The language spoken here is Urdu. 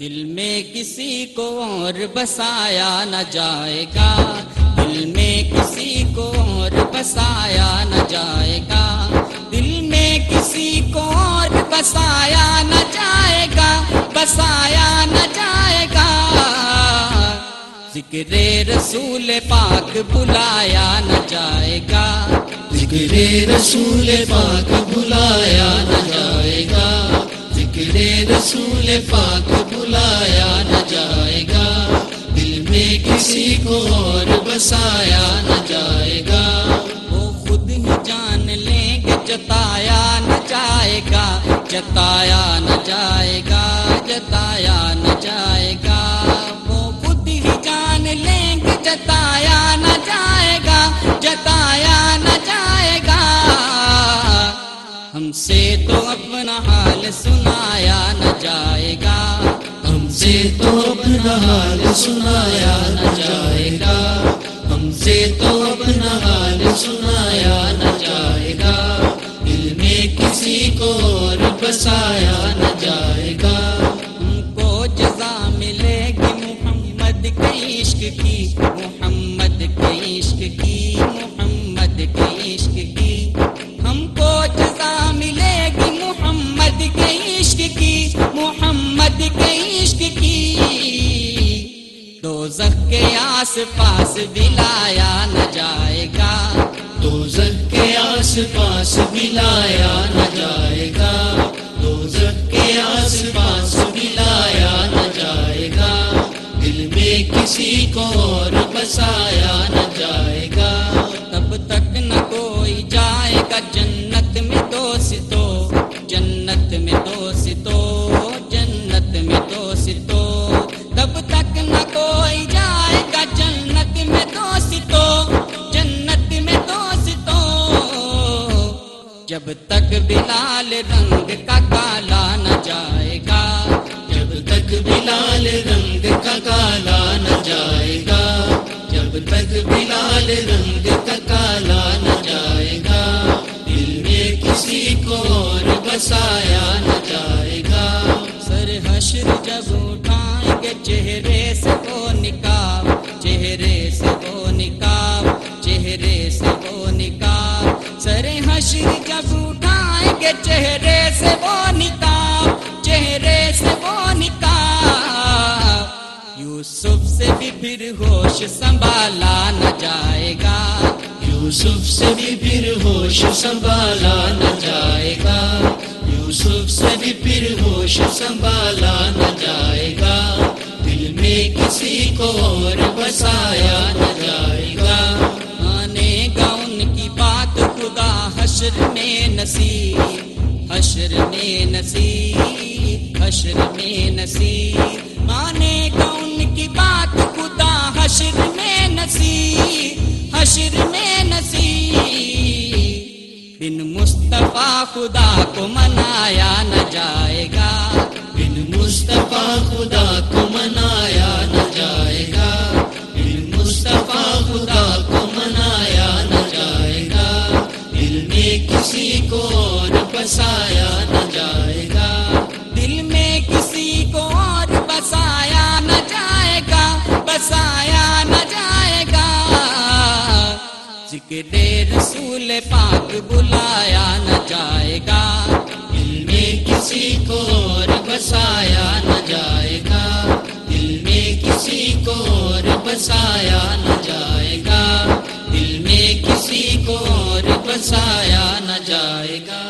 دل میں کسی کو اور بسایا نہ جائے گا۔ دل میں کسی کو اور بسایا نہ جائے گا۔ دل میں کسی کو اور بسایا نہ جائے گا۔ بسایا نہ جائے گا۔ ذکر رسول پاک بلایا نہ جائے گا۔ ذکر رسول پاک بلایا نہ جائے گا۔ ذکر رسول پاک بلایا نہ جائے گا۔ دل میں کسی کو اور بسایا نہ جائے گا۔ وہ خود ہی جان لیں گے جتایا نہ جائے گا۔ جتایا نہ جائے گا۔ جتایا نہ جائے گا۔ وہ خود ہی جان لیں گے جتایا نہ جائے گا۔ جتایا نہ جائے گا۔ ہم سے تو اپنا حال سنایا نہ جائے گا۔ ہم سے تو اپنا حال سنایا نہ جائے گا۔ ہم سے تو اپنا حال سنایا نہ جائے گا۔ دل میں کسی کو اور بسایا نہ جائے گا۔ ہم کو جزا ملے گی محمد کے عشق کی۔ محمد کے عشق کی، محمد کے عشق کی۔ آس پاس لایا نہ جائے گا۔ دوزخ کے آس پاس بھی لایا نہ جائے گا۔ جب تک بلال رنگ کا کالا نہ جائے گا، جب تک بلال رنگ کا کالا نہ جائے گا، جب تک بلال رنگ کا کالا نہ جائے گا، دل میں کسی کو اور بسایا نہ جائے گا۔ سر حشر جب اٹھائیں گے، چہرے سے وہ نکاب، چہرے سے وہ نکاب، چہرے سے وہ چہرے سے وہ نکاب چہرے سے وہ نکاب یوسف سے بھی پھر ہوش سنبھالا نہ جائے گا۔ یوسف سے بھی پھر ہوش سنبھالا نہ جائے گا۔ یوسف سے بھی پھر ہوش سنبھالا نہ جائے گا۔ دل میں کسی کو اور بسایا نہ حشر میں نصیب، حشر میں نصیب، حشر میں نصیب۔ آنے گا ان کی بات خدا، حشر میں نصیب، حشر میں نصیب۔ بن مصطفیٰ خدا کو منایا نہ جائے گا۔ بن مصطفیٰ خدا کو منایا نہ جائے بسایا نہ جائے گا۔ دل میں کسی کو اور بسایا نہ جائے گا۔ بسایا نہ جائے گا۔ ذکر رسول پاک بلایا نہ جائے گا۔ دل میں کسی کو اور بسایا نہ جائے گا۔ دل میں کسی کو اور بسایا نہ جائے گا۔ دل میں کسی کو اور بسایا نہ جائے گا۔